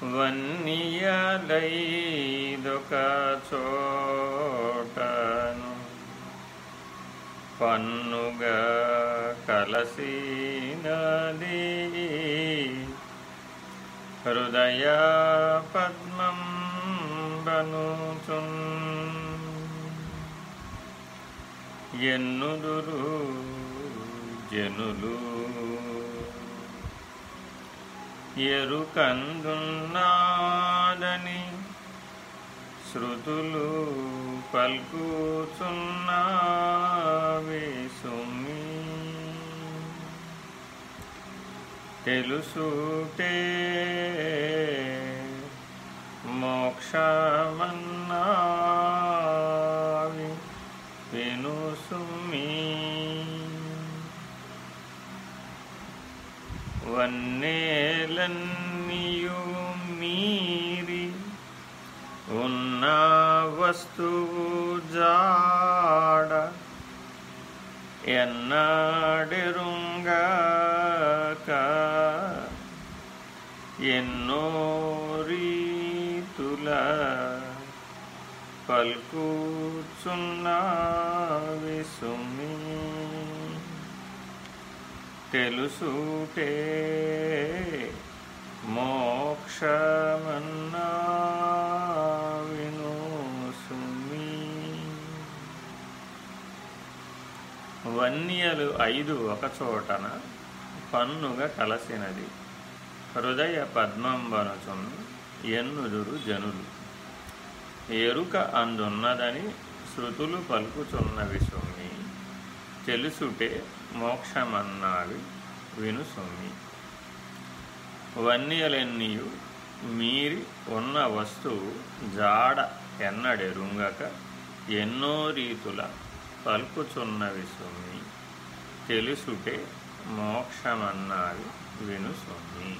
వన్నియలైదొక చోటను పన్నుగా కలసినది హృదయ పద్మం బనుచున్ ఎన్నుదురు జనులు ఎరుకందున్నాదని శృతులు పల్కుచున్నావి సుమి. తెలుసుటే వన్నేలన్నీయు మీరి ఉన్న వస్తువు జాడ ఎన్నాడెరుంగాక ఎన్నో రీతుల పల్కూచున్నా విసుమీ తెలుసుటే మోక్షమన్నా విను సుమి వన్యలు ఐదు ఒకచోటన పన్నుగ కలసినది. హృదయ పద్మంబనచును ఎన్నుదురు జనులు. ఎరుక అందున్నదని శృతులు పలుకుచున్న విషుణ్ణి తెలుసుటే మోక్షమన్నావి విను సుమ్మి వన్యలెన్నీయు మీరి ఉన్న వస్తువు జాడ ఎన్నడెరుంగక ఎన్నో రీతుల పలుకుచున్నవి సుమ్మి తెలుసుటే మోక్షమన్నావి విను సుమ్మి